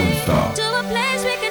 don't stop. To a place we can